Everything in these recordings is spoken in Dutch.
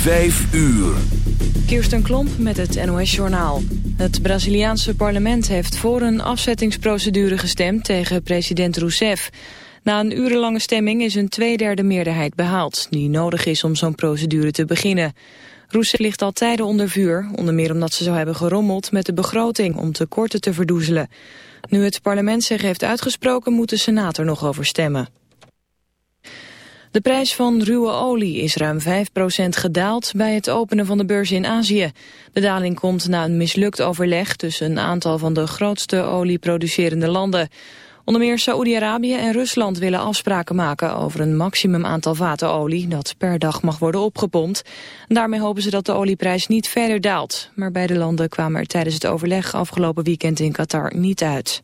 Vijf uur. Kirsten Klomp met het NOS-journaal. Het Braziliaanse parlement heeft voor een afzettingsprocedure gestemd tegen president Rousseff. Na een urenlange stemming is een tweederde meerderheid behaald... die nodig is om zo'n procedure te beginnen. Rousseff ligt al tijden onder vuur, onder meer omdat ze zou hebben gerommeld met de begroting om tekorten te verdoezelen. Nu het parlement zich heeft uitgesproken moet de Senaat er nog over stemmen. De prijs van ruwe olie is ruim 5% gedaald bij het openen van de beurs in Azië. De daling komt na een mislukt overleg tussen een aantal van de grootste olieproducerende landen. Onder meer Saoedi-Arabië en Rusland willen afspraken maken over een maximum aantal vaten olie dat per dag mag worden opgepompt. Daarmee hopen ze dat de olieprijs niet verder daalt. Maar beide landen kwamen er tijdens het overleg afgelopen weekend in Qatar niet uit.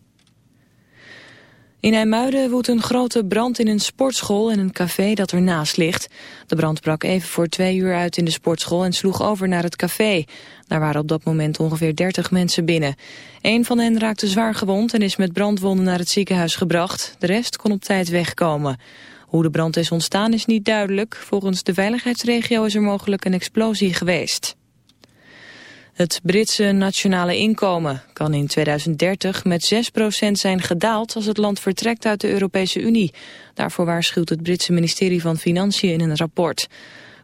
In IJmuiden woedt een grote brand in een sportschool en een café dat ernaast ligt. De brand brak even voor twee uur uit in de sportschool en sloeg over naar het café. Daar waren op dat moment ongeveer 30 mensen binnen. Een van hen raakte zwaar gewond en is met brandwonden naar het ziekenhuis gebracht. De rest kon op tijd wegkomen. Hoe de brand is ontstaan is niet duidelijk. Volgens de veiligheidsregio is er mogelijk een explosie geweest. Het Britse nationale inkomen kan in 2030 met 6% zijn gedaald als het land vertrekt uit de Europese Unie. Daarvoor waarschuwt het Britse ministerie van Financiën in een rapport.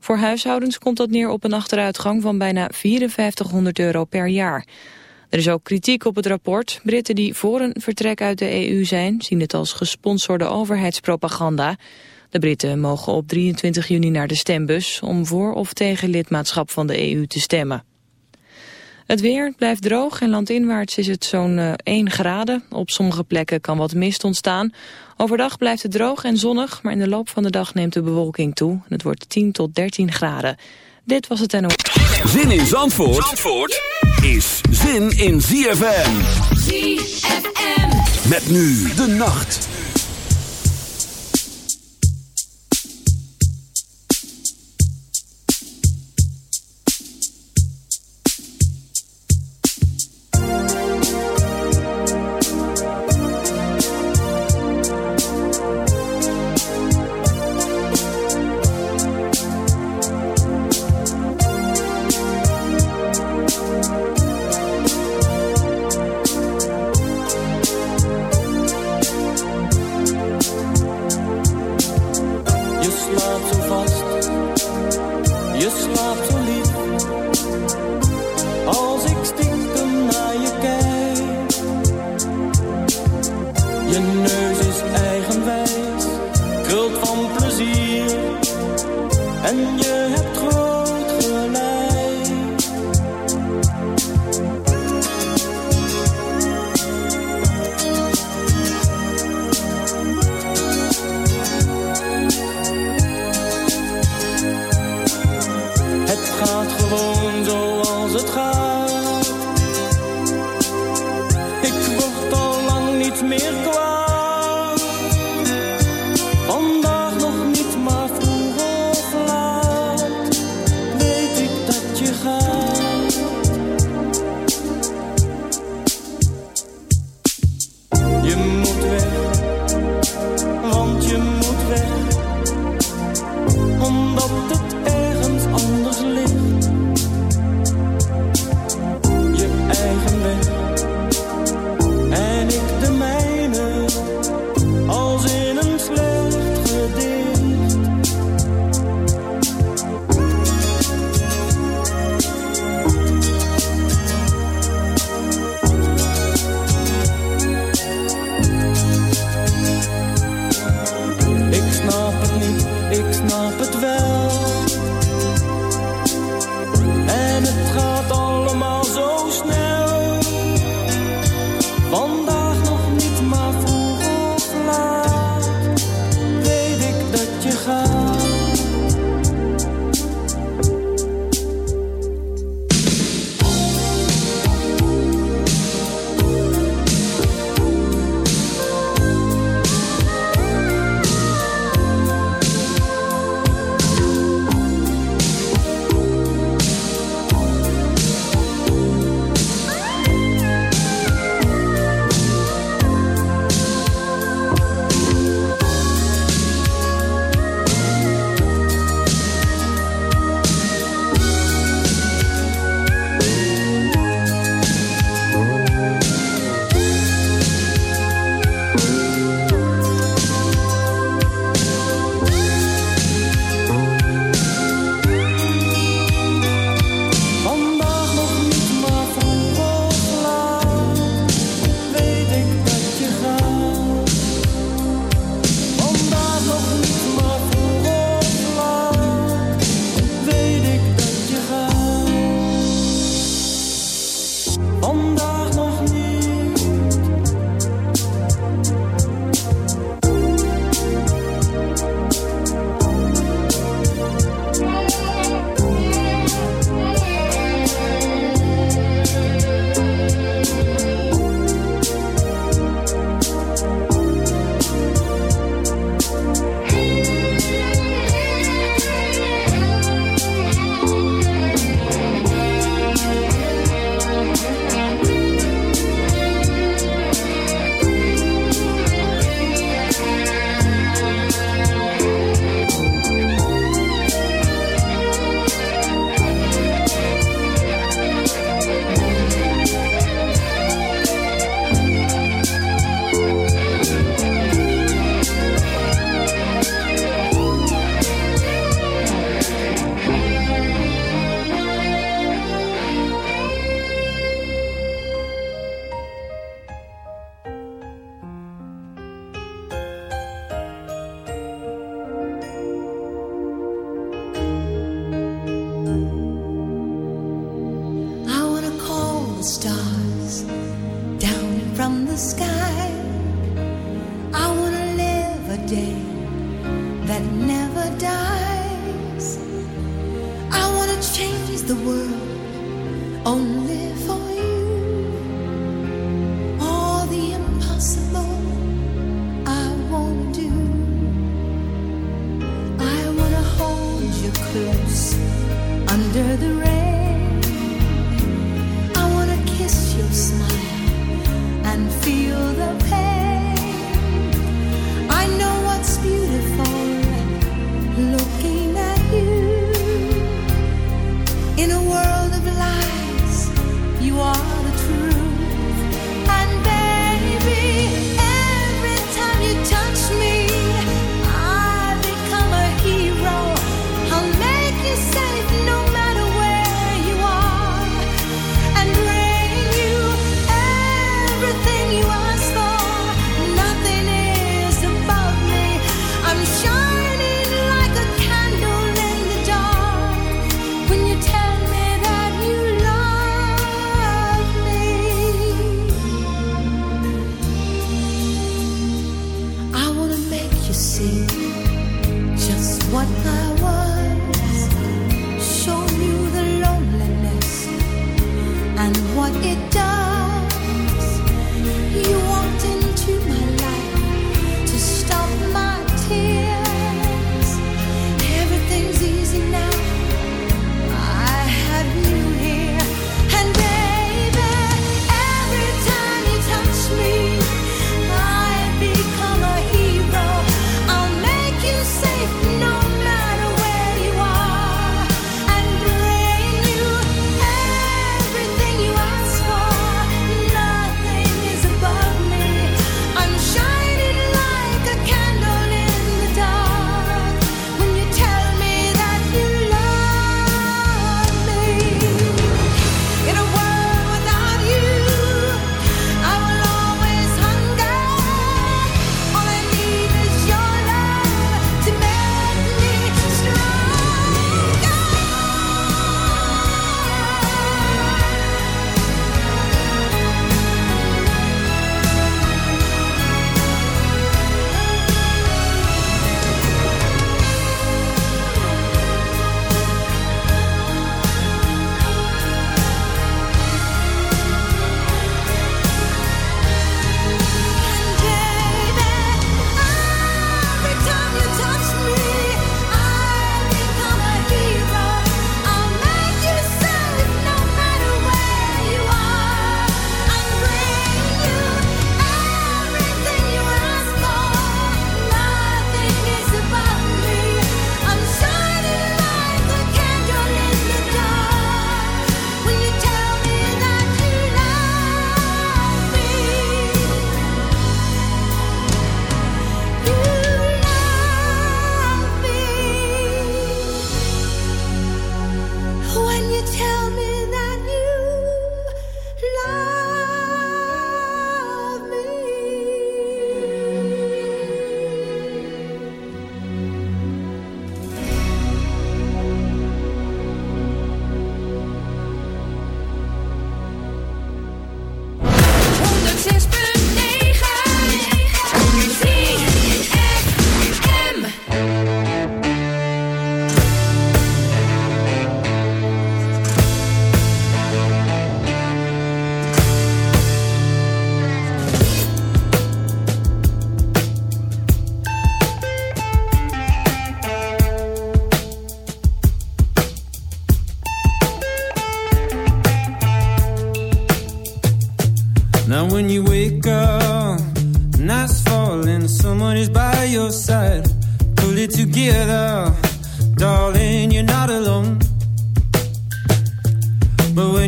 Voor huishoudens komt dat neer op een achteruitgang van bijna 5400 euro per jaar. Er is ook kritiek op het rapport. Britten die voor een vertrek uit de EU zijn, zien het als gesponsorde overheidspropaganda. De Britten mogen op 23 juni naar de stembus om voor of tegen lidmaatschap van de EU te stemmen. Het weer blijft droog en landinwaarts is het zo'n 1 eh, graden. Op sommige plekken kan wat mist ontstaan. Overdag blijft het droog en zonnig, maar in de loop van de dag neemt de bewolking toe. Het wordt 10 tot 13 graden. Dit was het NO. Zin in Zandvoort, Zandvoort is zin in ZFM. ZFM. Met nu de nacht.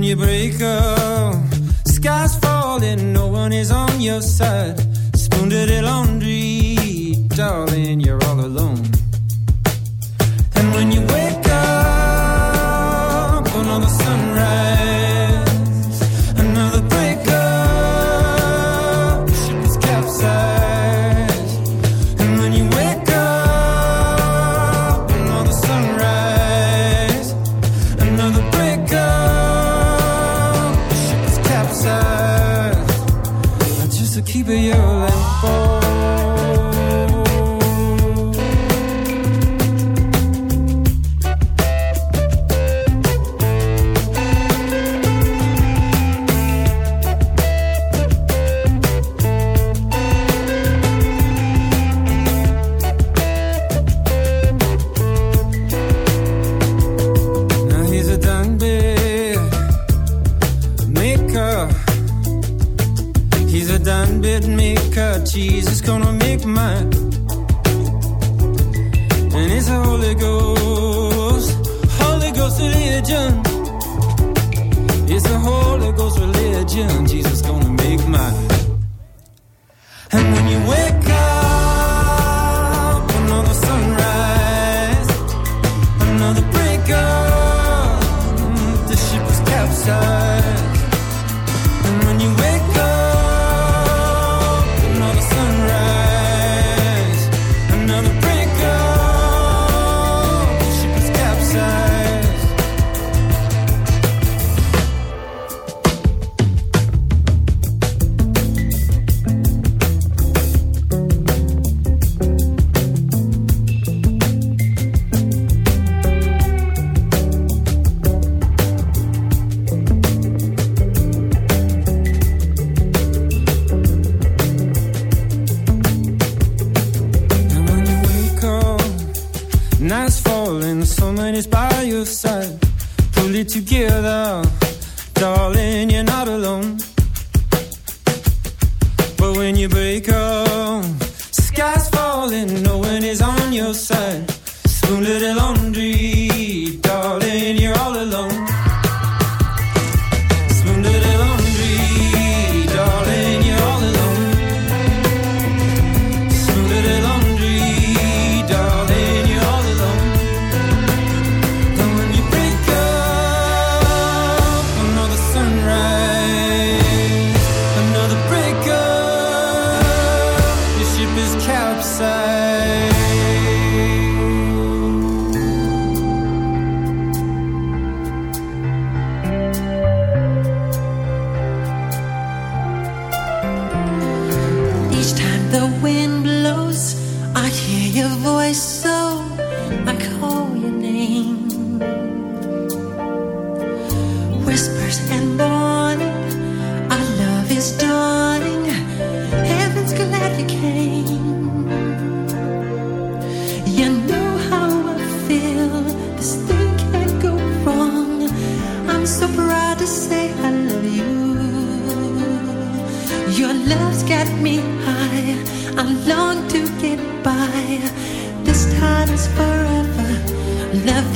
you break up. Sky's falling, no one is on your side. Spoon dirty laundry, darling, you're all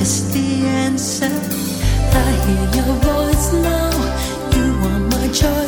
is the answer. I hear your voice now. You are my choice.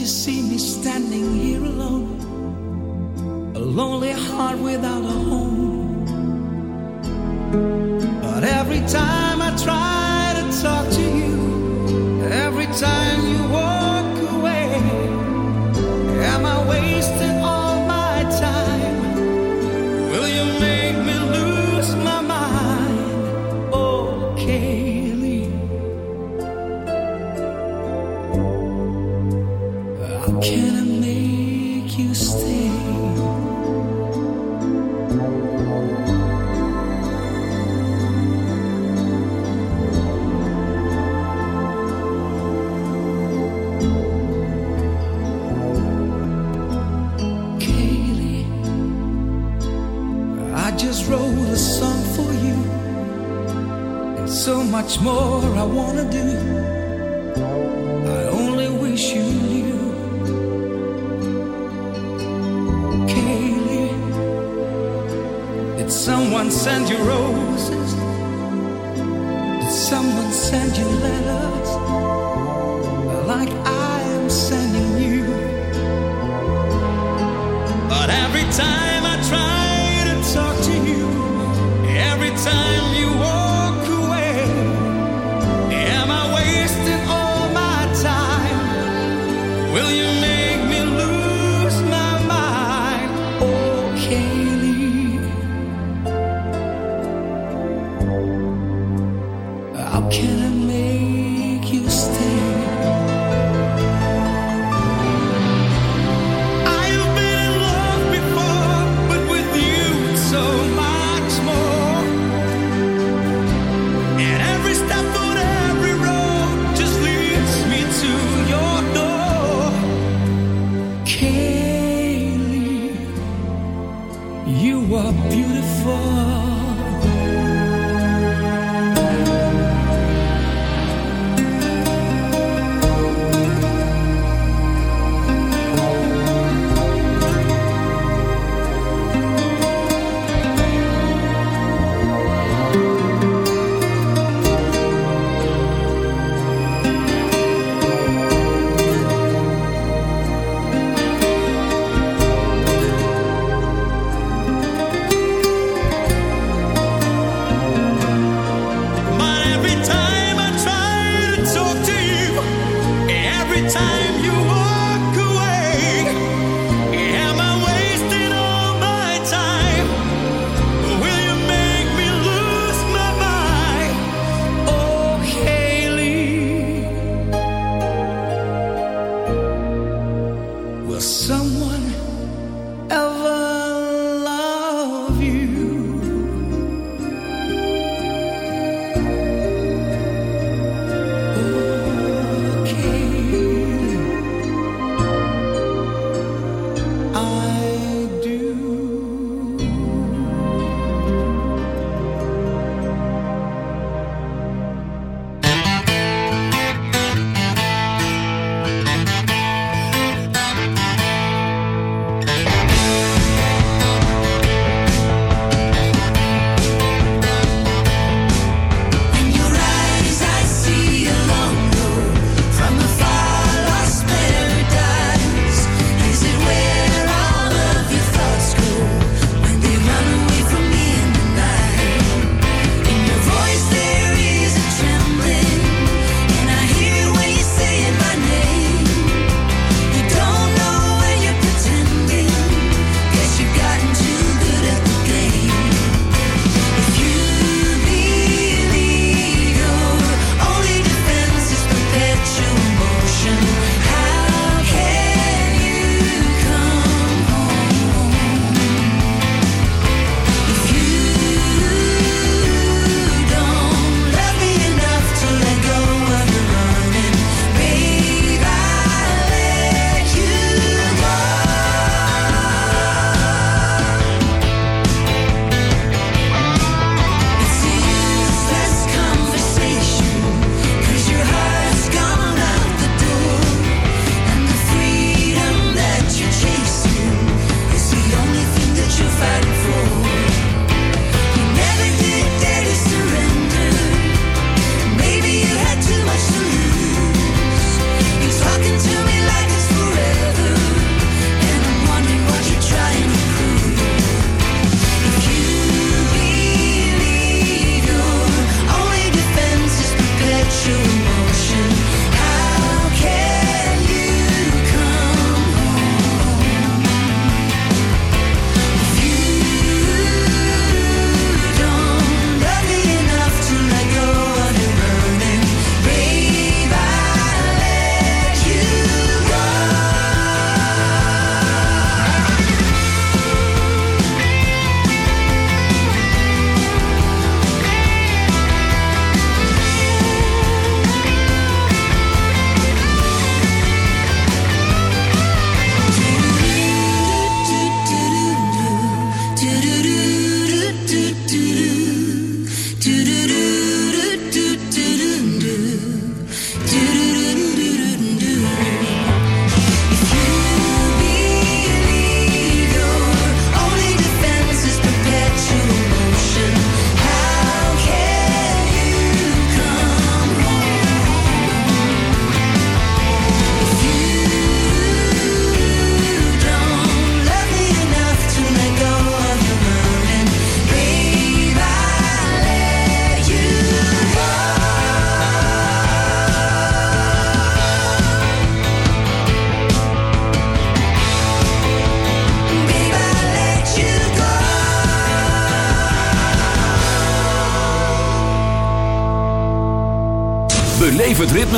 you see me standing here alone? A lonely heart without a much more.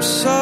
I'm sorry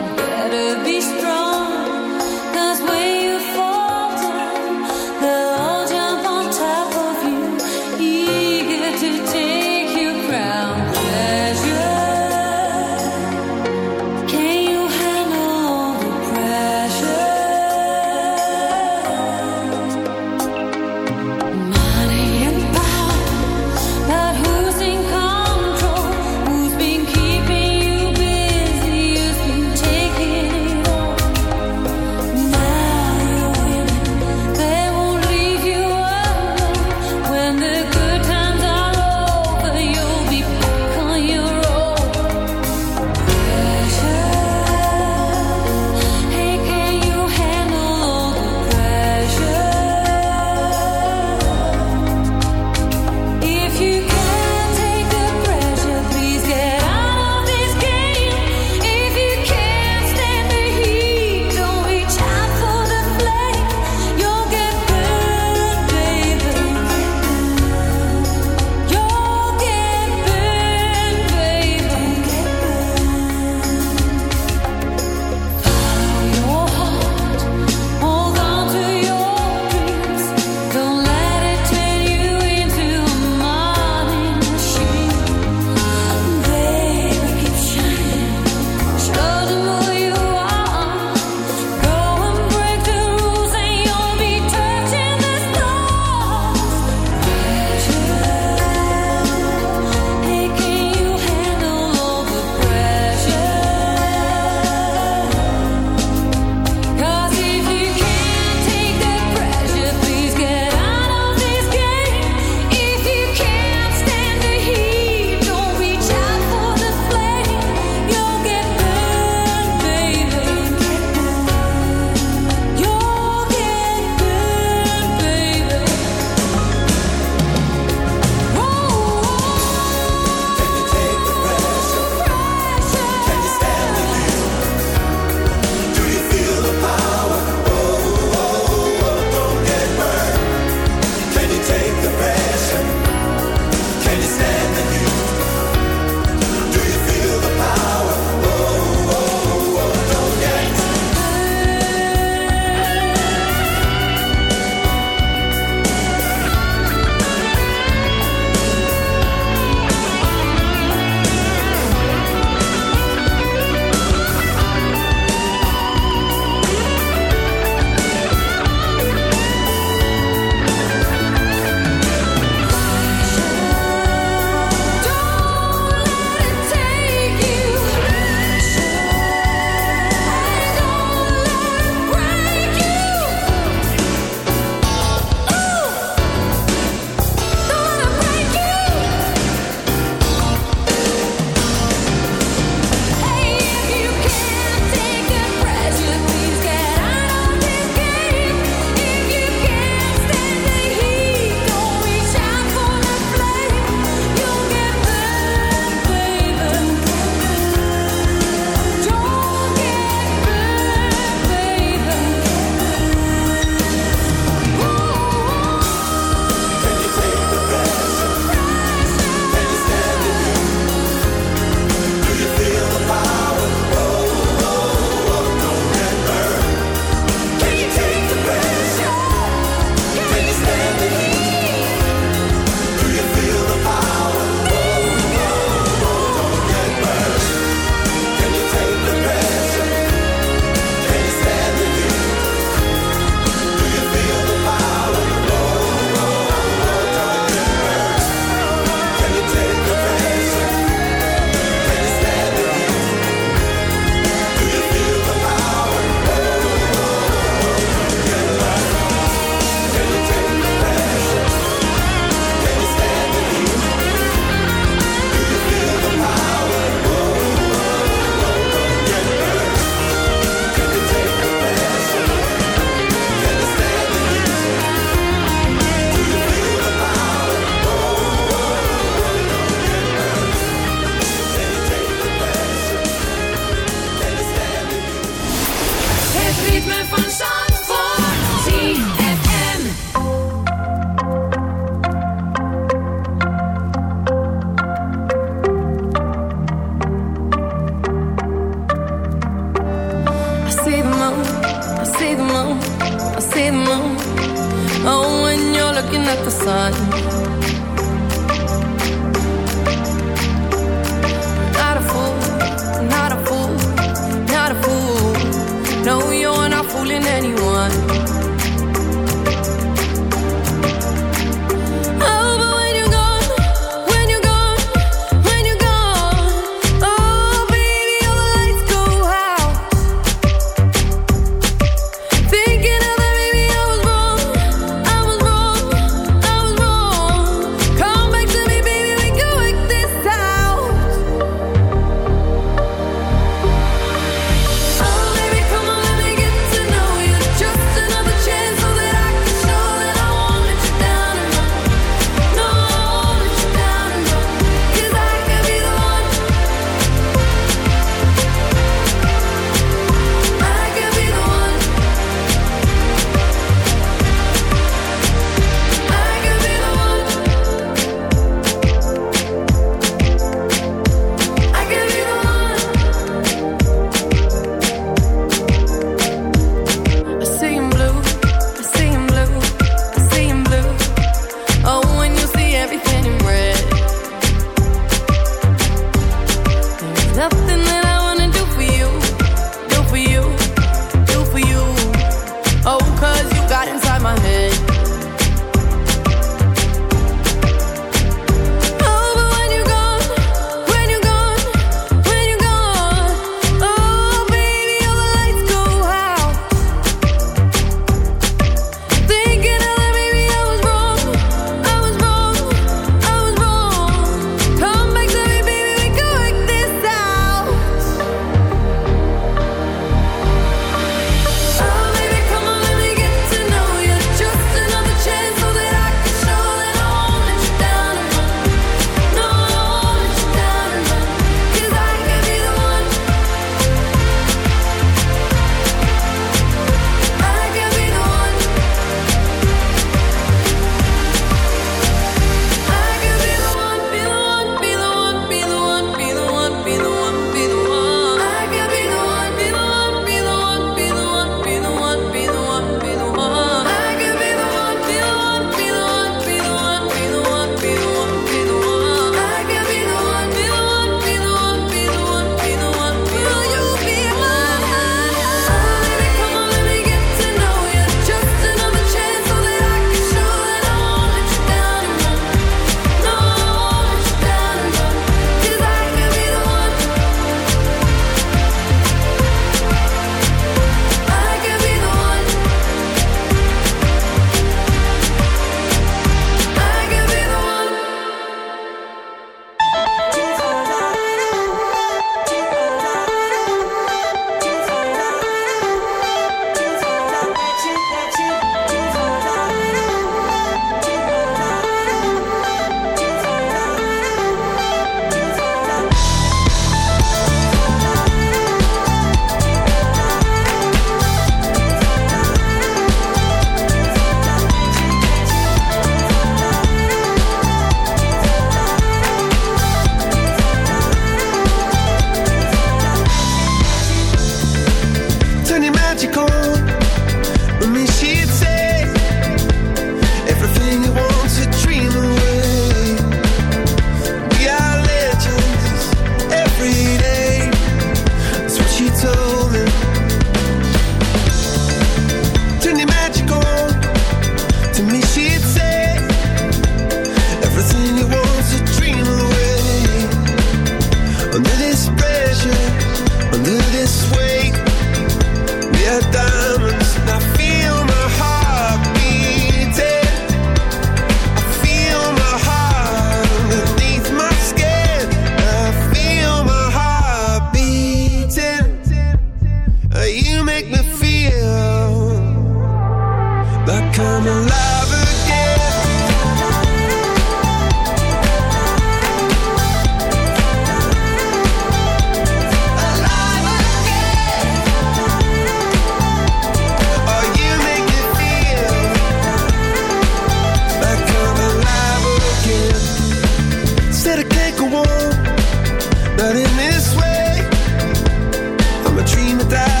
dream of that.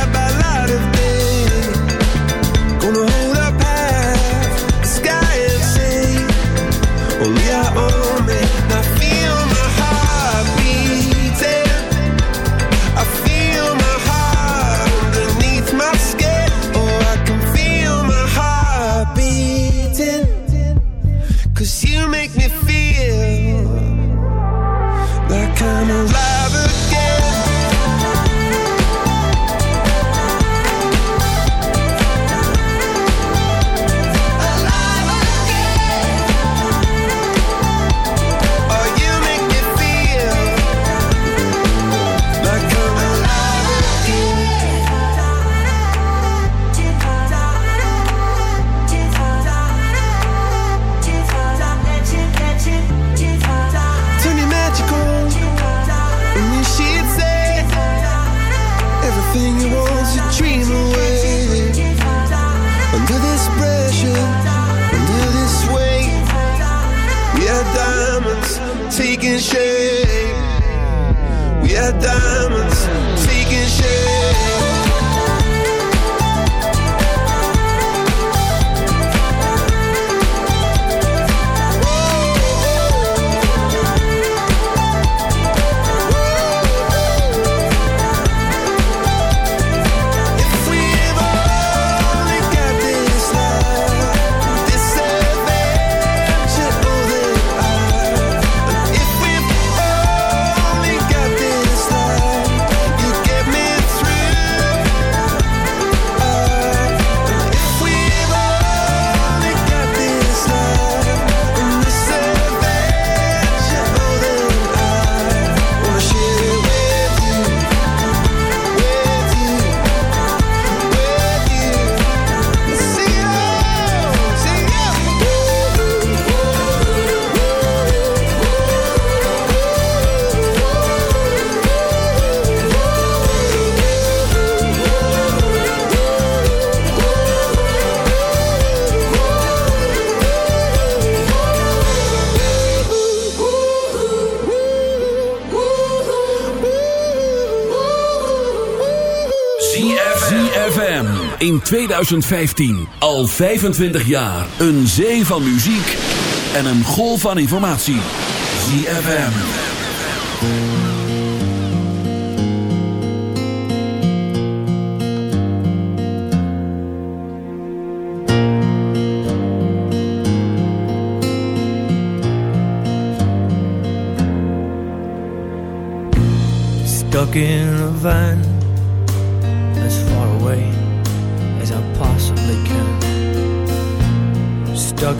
2015. Al 25 jaar. Een zee van muziek en een golf van informatie. ZFM. Stuck in a van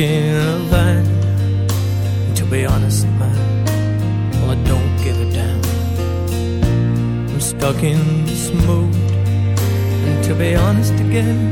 In a van. To be honest, man, well, I don't give a damn. I'm stuck in this mood. And to be honest again,